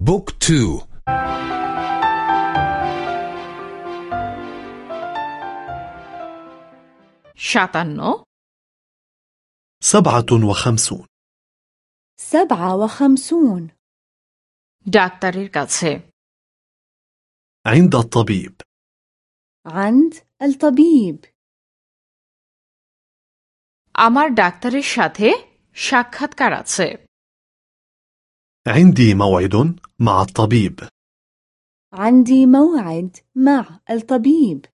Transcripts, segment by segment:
book two. সাতান্ন. سبعة وخمسون. سبعة وخمسون. ডাক্তারের কাছে عند الطبيب. عند الطبيب. আমার ডাক্তারের সাথে شاكت كاراتسي عندي موعد مع الطبيب عندي موعد مع الطبيب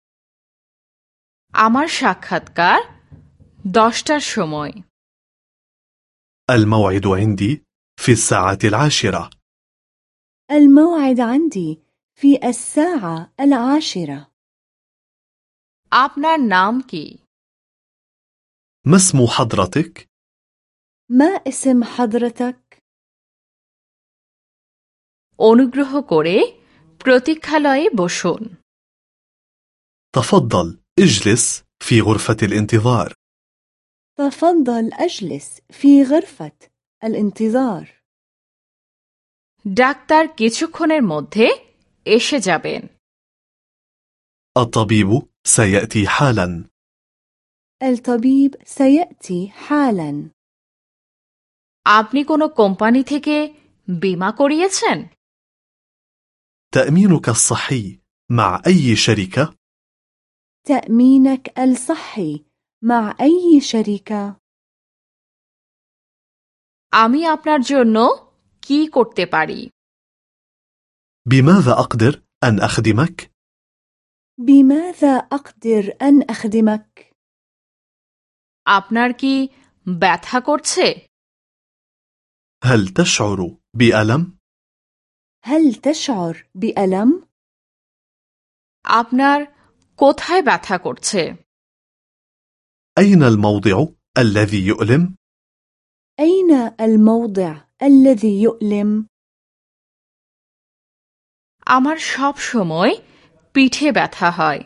আমার সাক্ষাৎকার দশটার সময় الموعد عندي في الساعة العاشرة الموعد عندي في الساعة العاشرة আপনার নাম কি ما اسم حضرتك؟ ما اسم حضرتك؟ অনুগ্রহ করে প্রতীক্ষালয়ে বসুন تفضل اجلس في غرفة الانتظار تفضل أجلس في غرفة الانتظار ডাক্তার কিছুক্ষণের মধ্যে এসে যাবেন الطبيب سيأتي حالا الطبيب سيأتي حالا আপনি কোনো কোম্পানি থেকে বীমা করিয়েছেন تأمينك الصحي مع أي شركة؟ تأمينك الصحي مع أي شركة؟ আমি আপনার জন্য কি করতে পারি بماذا أقدر أن أخدمك؟ بماذا أقدر أن أخدمك؟ আপনার কি ব্যথা করছে هل تشعر بألم؟ هل تشعر بألم؟ আপনার কোথায় ব্যথা করছে أين الموضع الذي يؤلم؟ أين الموضع الذي يؤلم؟ আমার সব সময় পিঠে ব্যথা হয়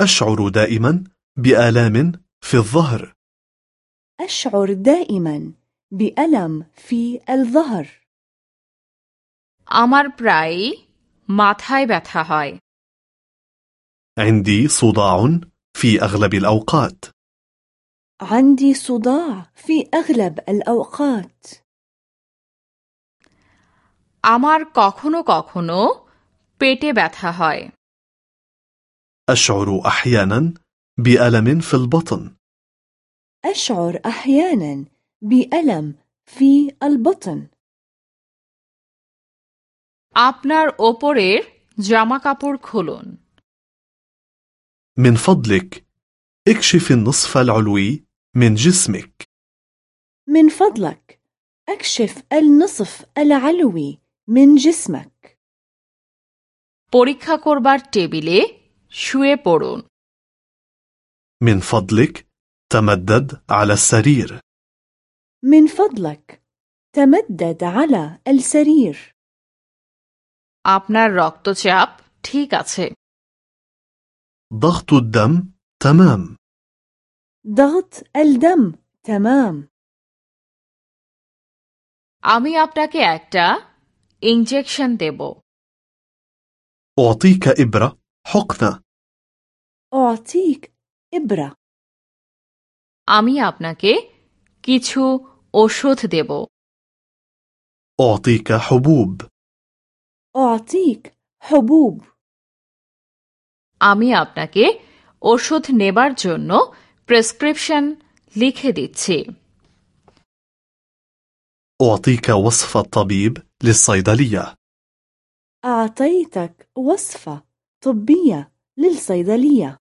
أشعر دائما بآلام في الظهر أشعر دائما بألم في الظهر আমার প্রায়ই মাথায় ব্যথা হয় عندي صداع في أغلب الأوقات عندي صداع في أغلب الأوقات আমার কখনো কখনো পেটে ব্যথা হয় أشعر أحيانا بألم في البطن أشعر أحيانا بألم في البطن আপনার ওপরের জামা কাপড় খুলুন من فضلك اكشف النصف العلوي من جسمك من فضلك أكشف النصف العلوي من جسمك পরীক্ষা করবার টেবিলে শুয়ে পড়ুন من فضلك تمدد على السرير من فضلك تمدد على السرير আপনার রক্তচাপ ঠিক আছে ضغط الدم تمام ضغط الدم تمام আমি আপনাকে একটা ইনজেকশন দেব أعطيك إبرة حقنة أعطيك إبرة আমি আপনাকে কিছু ওষুধ দেব أعطيك حبوب أعطيك حبوب আমি আপনাকে ওষুধ নেবার জন্য প্রেসক্রিপশন লিখে দিচ্ছি أعطيك وصف الطبيب للصيدلية أعطيتك وصفة طبية للصيدلية